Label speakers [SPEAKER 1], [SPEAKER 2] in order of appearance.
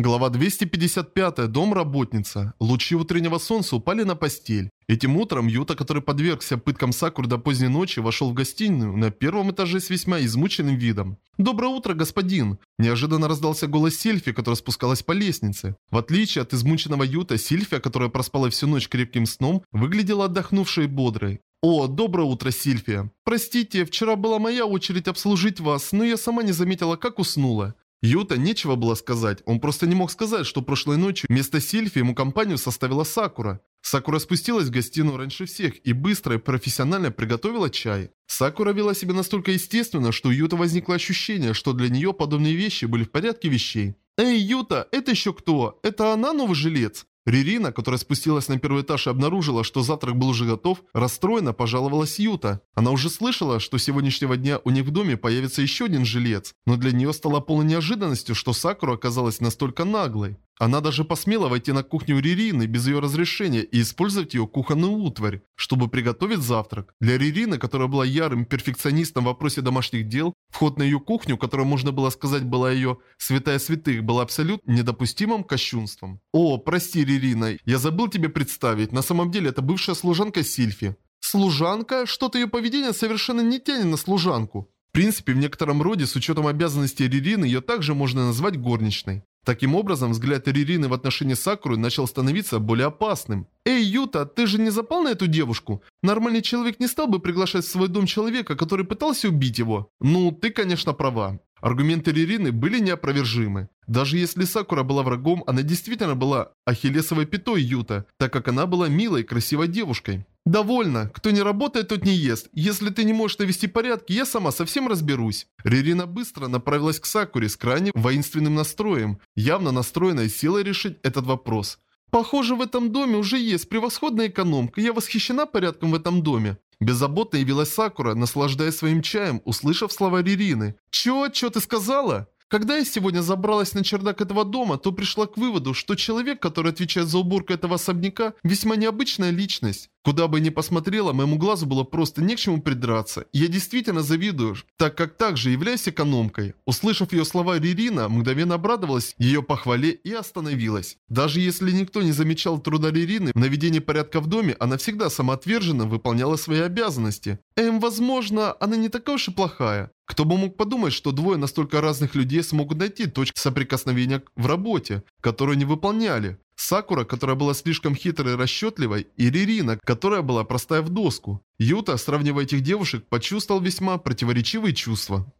[SPEAKER 1] Глава 255. Дом работница. Лучи утреннего солнца упали на постель. Этим утром Юта, который подвергся пыткам Сакур до поздней ночи, вошел в гостиную на первом этаже с весьма измученным видом. «Доброе утро, господин!» Неожиданно раздался голос Сильфи, которая спускалась по лестнице. В отличие от измученного Юта, Сильфия, которая проспала всю ночь крепким сном, выглядела отдохнувшей и бодрой. «О, доброе утро, Сильфия! Простите, вчера была моя очередь обслужить вас, но я сама не заметила, как уснула. Юта нечего было сказать, он просто не мог сказать, что прошлой ночью вместо Сильфи ему компанию составила Сакура. Сакура спустилась в гостиную раньше всех и быстро и профессионально приготовила чай. Сакура вела себя настолько естественно, что у Юта возникло ощущение, что для нее подобные вещи были в порядке вещей. «Эй, Юта, это еще кто? Это она новый жилец?» Ририна, которая спустилась на первый этаж и обнаружила, что завтрак был уже готов, расстроенно пожаловалась Юта. Она уже слышала, что сегодняшнего дня у них в доме появится еще один жилец, но для нее стало полной неожиданностью, что Сакура оказалась настолько наглой. Она даже посмела войти на кухню Ририны без ее разрешения и использовать ее кухонную утварь, чтобы приготовить завтрак. Для Ририны, которая была ярым перфекционистом в вопросе домашних дел, вход на ее кухню, которая, можно было сказать, была ее святая святых, был абсолютно недопустимым кощунством. «О, прости, Ририна, я забыл тебе представить, на самом деле это бывшая служанка Сильфи». «Служанка? Что-то ее поведение совершенно не тянет на служанку». В принципе, в некотором роде, с учетом обязанностей Ририны, ее также можно назвать горничной. Таким образом, взгляд Ририны в отношении Сакуры начал становиться более опасным. «Эй, Юта, ты же не запал на эту девушку? Нормальный человек не стал бы приглашать в свой дом человека, который пытался убить его. Ну, ты, конечно, права. Аргументы Ририны были неопровержимы. Даже если Сакура была врагом, она действительно была ахиллесовой пятой Юта, так как она была милой, красивой девушкой. «Довольно. Кто не работает, тот не ест. Если ты не можешь навести порядки, я сама совсем разберусь». Ририна быстро направилась к Сакуре с крайне воинственным настроем, явно настроенной силой решить этот вопрос. «Похоже, в этом доме уже есть превосходная экономка. Я восхищена порядком в этом доме». Беззаботно явилась Сакура, наслаждаясь своим чаем, услышав слова Ририны. «Чё? Чё ты сказала?» Когда я сегодня забралась на чердак этого дома, то пришла к выводу, что человек, который отвечает за уборку этого особняка, весьма необычная личность. Куда бы ни посмотрела, моему глазу было просто не к чему придраться. я действительно завидую, так как также являюсь экономкой. Услышав ее слова Ририна, мгновенно обрадовалась ее похвале и остановилась. Даже если никто не замечал труда Ририны в наведении порядка в доме, она всегда самоотверженно выполняла свои обязанности. Эм, возможно, она не такая уж и плохая. Кто бы мог подумать, что двое настолько разных людей смогут найти точку соприкосновения в работе, которую они выполняли. Сакура, которая была слишком хитрой и расчетливой, и Ририна, которая была простая в доску. Юта, сравнивая этих девушек, почувствовал весьма противоречивые чувства.